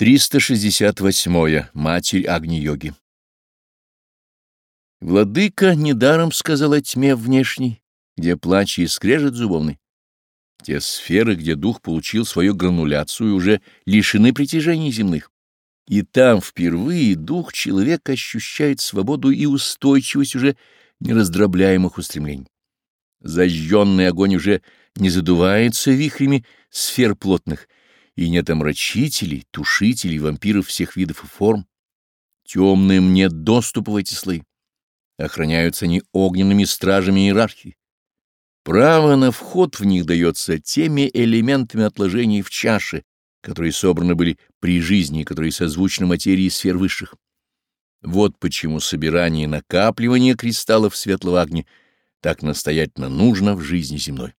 368. Матерь Агни-йоги Владыка недаром сказал о тьме внешней, где плач и скрежет зубовный. Те сферы, где дух получил свою грануляцию, уже лишены притяжений земных. И там впервые дух человека ощущает свободу и устойчивость уже нераздробляемых устремлений. Зажженный огонь уже не задувается вихрями сфер плотных — и нет им рачителей, тушителей, вампиров всех видов и форм. Темным нет доступа в эти слои. Охраняются они огненными стражами иерархии. Право на вход в них дается теми элементами отложений в чаше, которые собраны были при жизни, которые созвучны материи сфер высших. Вот почему собирание и накапливание кристаллов светлого огня так настоятельно нужно в жизни земной.